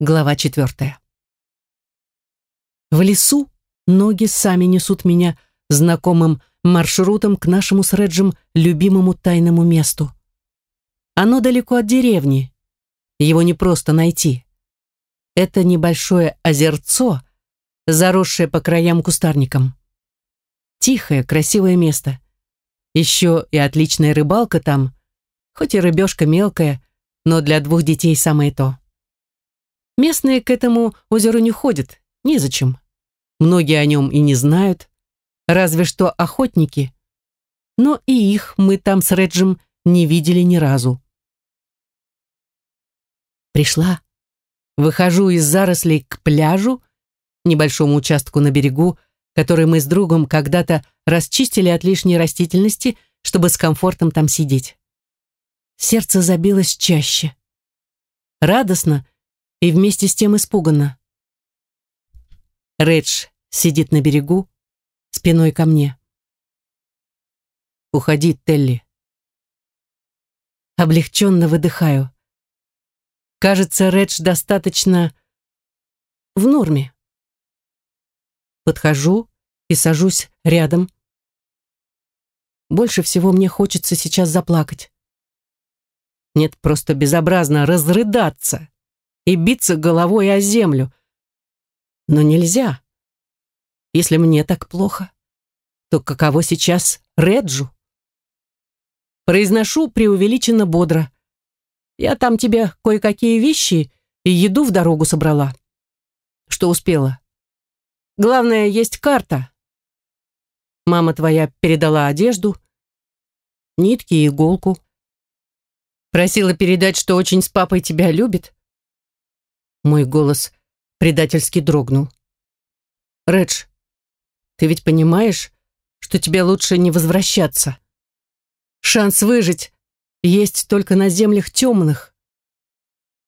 Глава четвертая. В лесу ноги сами несут меня знакомым маршрутом к нашему с Реджем любимому тайному месту. Оно далеко от деревни. Его не просто найти. Это небольшое озерцо, заросшее по краям кустарником. Тихое, красивое место. Еще и отличная рыбалка там, хоть и рыбешка мелкая, но для двух детей самое то. Местные к этому озеру не ходят, незачем. Многие о нем и не знают, разве что охотники. Но и их мы там с Реджем не видели ни разу. Пришла. Выхожу из зарослей к пляжу, небольшому участку на берегу, который мы с другом когда-то расчистили от лишней растительности, чтобы с комфортом там сидеть. Сердце забилось чаще. Радостно, и вместе с тем испуганно. Редж сидит на берегу, спиной ко мне. «Уходи, Телли». Облегченно выдыхаю. Кажется, Редж достаточно в норме. Подхожу и сажусь рядом. Больше всего мне хочется сейчас заплакать. Нет, просто безобразно разрыдаться и биться головой о землю. Но нельзя. Если мне так плохо, то каково сейчас Реджу? Произношу преувеличенно бодро. Я там тебе кое-какие вещи и еду в дорогу собрала. Что успела. Главное, есть карта. Мама твоя передала одежду, нитки и иголку. Просила передать, что очень с папой тебя любит. Мой голос предательски дрогнул. «Редж, ты ведь понимаешь, что тебе лучше не возвращаться? Шанс выжить есть только на землях темных.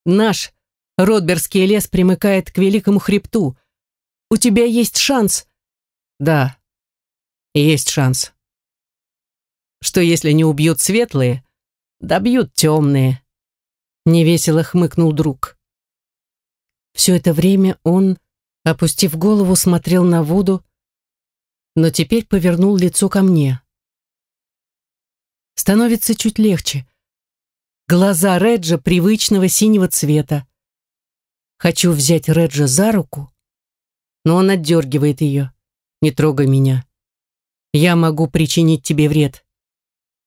Наш Ротберский лес примыкает к великому хребту. У тебя есть шанс?» «Да, есть шанс. Что если не убьют светлые, добьют темные?» Невесело хмыкнул друг. Все это время он, опустив голову, смотрел на воду, но теперь повернул лицо ко мне. Становится чуть легче. Глаза Реджа привычного синего цвета. Хочу взять Реджа за руку, но он отдергивает ее. «Не трогай меня. Я могу причинить тебе вред.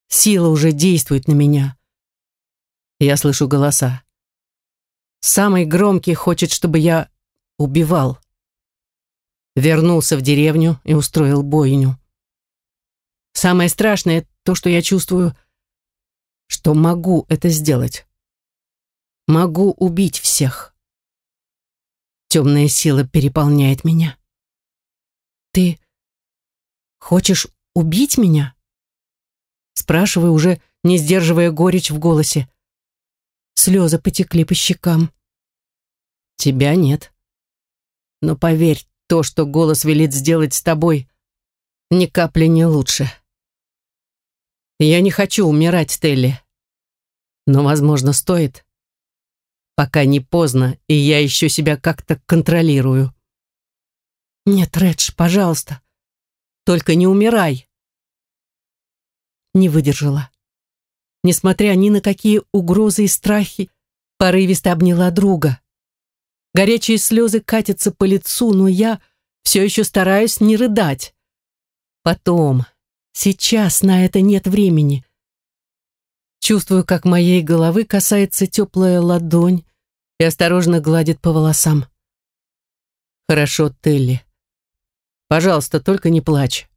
Сила уже действует на меня». Я слышу голоса. Самый громкий хочет, чтобы я убивал. Вернулся в деревню и устроил бойню. Самое страшное то, что я чувствую, что могу это сделать. Могу убить всех. Темная сила переполняет меня. Ты хочешь убить меня? Спрашиваю уже, не сдерживая горечь в голосе. Слезы потекли по щекам. Тебя нет. Но поверь, то, что голос велит сделать с тобой, ни капли не лучше. Я не хочу умирать, Телли. Но, возможно, стоит. Пока не поздно, и я еще себя как-то контролирую. Нет, Редж, пожалуйста. Только не умирай. Не выдержала несмотря ни на какие угрозы и страхи, порывисто обняла друга. Горячие слезы катятся по лицу, но я все еще стараюсь не рыдать. Потом, сейчас на это нет времени. Чувствую, как моей головы касается теплая ладонь и осторожно гладит по волосам. Хорошо, Телли. Пожалуйста, только не плачь.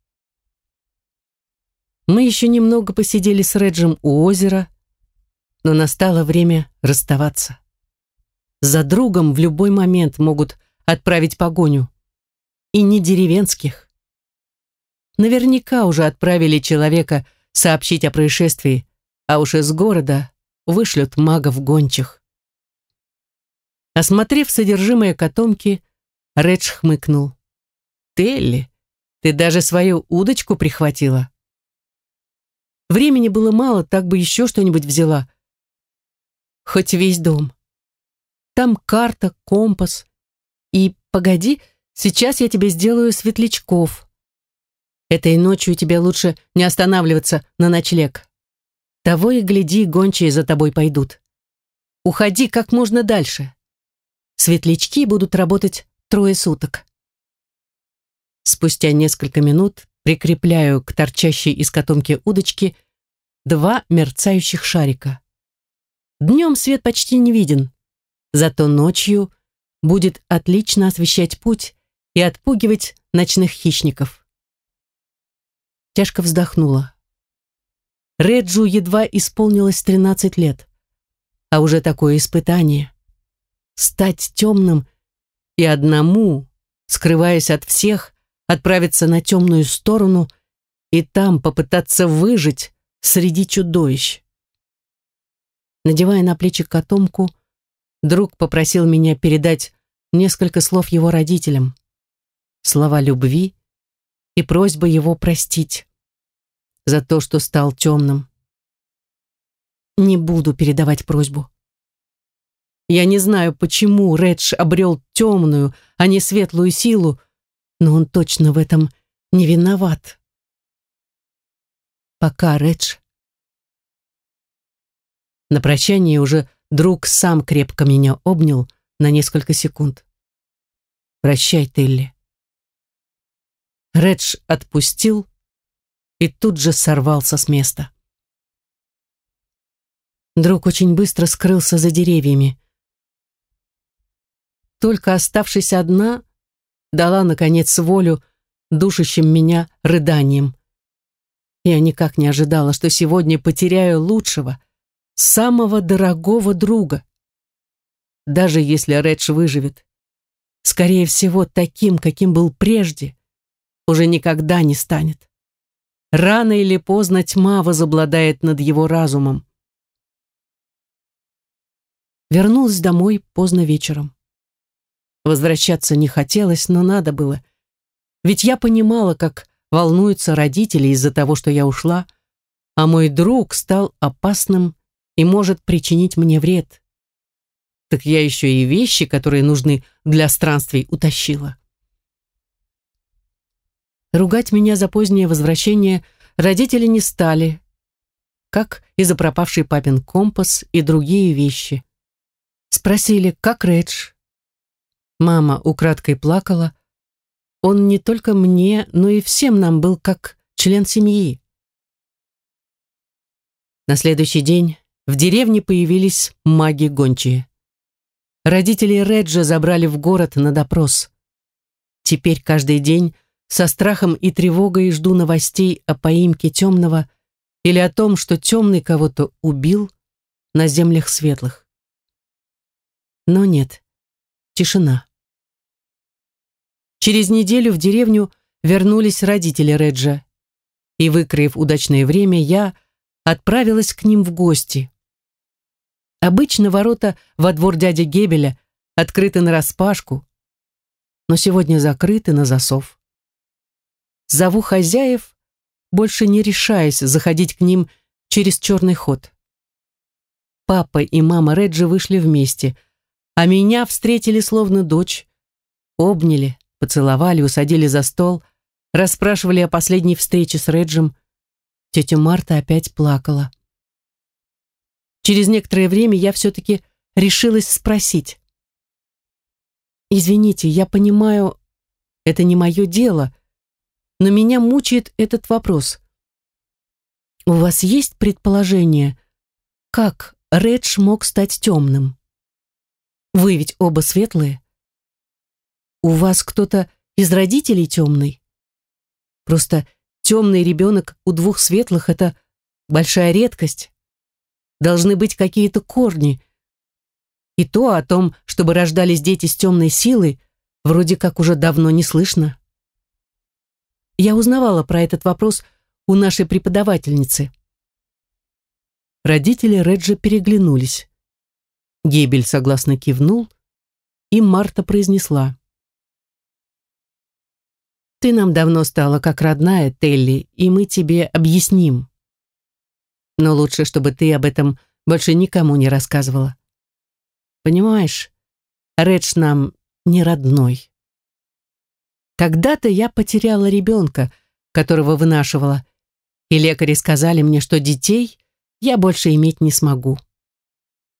Мы еще немного посидели с Реджем у озера, но настало время расставаться. За другом в любой момент могут отправить погоню. И не деревенских. Наверняка уже отправили человека сообщить о происшествии, а уж из города вышлют магов гончих. Осмотрев содержимое котомки, Редж хмыкнул. «Телли, ты даже свою удочку прихватила?» Времени было мало, так бы еще что-нибудь взяла. Хоть весь дом. Там карта, компас. И, погоди, сейчас я тебе сделаю светлячков. Этой ночью тебе лучше не останавливаться на ночлег. Того и гляди, гончие за тобой пойдут. Уходи как можно дальше. Светлячки будут работать трое суток. Спустя несколько минут прикрепляю к торчащей из котомки удочки два мерцающих шарика. Днем свет почти не виден, зато ночью будет отлично освещать путь и отпугивать ночных хищников. Тяжко вздохнула. Реджу едва исполнилось 13 лет, а уже такое испытание. Стать темным и одному, скрываясь от всех, отправиться на темную сторону и там попытаться выжить среди чудовищ. Надевая на плечи котомку, друг попросил меня передать несколько слов его родителям. Слова любви и просьба его простить за то, что стал темным. Не буду передавать просьбу. Я не знаю, почему Редж обрел темную, а не светлую силу, но он точно в этом не виноват. Пока, Редж. На прощание уже друг сам крепко меня обнял на несколько секунд. «Прощай, Телли». Редж отпустил и тут же сорвался с места. Друг очень быстро скрылся за деревьями. Только оставшись одна, дала, наконец, волю душащим меня рыданием. Я никак не ожидала, что сегодня потеряю лучшего, самого дорогого друга. Даже если Редж выживет, скорее всего, таким, каким был прежде, уже никогда не станет. Рано или поздно тьма возобладает над его разумом. Вернулась домой поздно вечером. Возвращаться не хотелось, но надо было. Ведь я понимала, как волнуются родители из-за того, что я ушла, а мой друг стал опасным и может причинить мне вред. Так я еще и вещи, которые нужны для странствий, утащила. Ругать меня за позднее возвращение родители не стали, как и за пропавший папин компас и другие вещи. Спросили, как Редж, Мама украдкой плакала. Он не только мне, но и всем нам был как член семьи. На следующий день в деревне появились маги-гончие. Родители Реджа забрали в город на допрос. Теперь каждый день со страхом и тревогой жду новостей о поимке темного или о том, что темный кого-то убил на землях светлых. Но нет, тишина. Через неделю в деревню вернулись родители Реджа. И, выкроив удачное время, я отправилась к ним в гости. Обычно ворота во двор дяди Гебеля открыты нараспашку, но сегодня закрыты на засов. Зову хозяев, больше не решаясь заходить к ним через черный ход. Папа и мама Реджи вышли вместе, а меня встретили словно дочь, обняли, поцеловали, усадили за стол, расспрашивали о последней встрече с Реджем. Тетя Марта опять плакала. Через некоторое время я все-таки решилась спросить. «Извините, я понимаю, это не мое дело, но меня мучает этот вопрос. У вас есть предположение, как Редж мог стать темным? Вы ведь оба светлые?» У вас кто-то из родителей темный? Просто темный ребенок у двух светлых — это большая редкость. Должны быть какие-то корни. И то о том, чтобы рождались дети с темной силой, вроде как уже давно не слышно. Я узнавала про этот вопрос у нашей преподавательницы. Родители Реджа переглянулись. Гебель согласно кивнул, и Марта произнесла. Ты нам давно стала как родная, Телли, и мы тебе объясним. Но лучше, чтобы ты об этом больше никому не рассказывала. Понимаешь, Редж нам не родной. Когда-то я потеряла ребенка, которого вынашивала, и лекари сказали мне, что детей я больше иметь не смогу.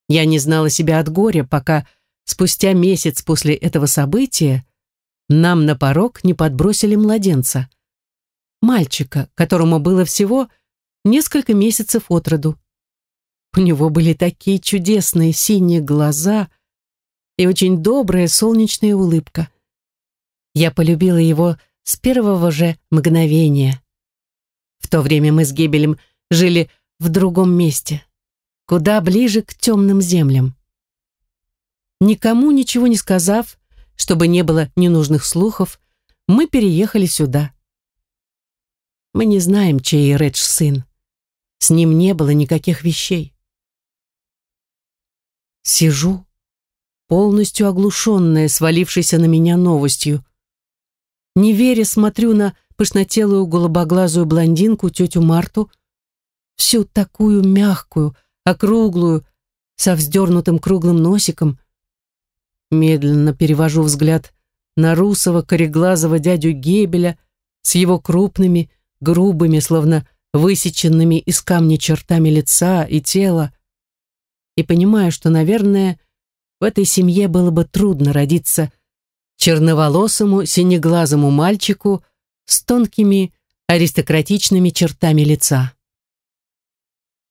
Я не знала себя от горя, пока спустя месяц после этого события нам на порог не подбросили младенца. Мальчика, которому было всего несколько месяцев от роду. У него были такие чудесные синие глаза и очень добрая солнечная улыбка. Я полюбила его с первого же мгновения. В то время мы с Гебелем жили в другом месте, куда ближе к темным землям. Никому ничего не сказав, чтобы не было ненужных слухов, мы переехали сюда. Мы не знаем, чей Редж сын. С ним не было никаких вещей. Сижу, полностью оглушенная, свалившейся на меня новостью. Не веря, смотрю на пышнотелую голубоглазую блондинку тетю Марту, всю такую мягкую, округлую, со вздернутым круглым носиком. Медленно перевожу взгляд на русого кореглазого дядю Гебеля с его крупными, грубыми, словно высеченными из камня чертами лица и тела, и понимаю, что, наверное, в этой семье было бы трудно родиться черноволосому, синеглазому мальчику с тонкими аристократичными чертами лица.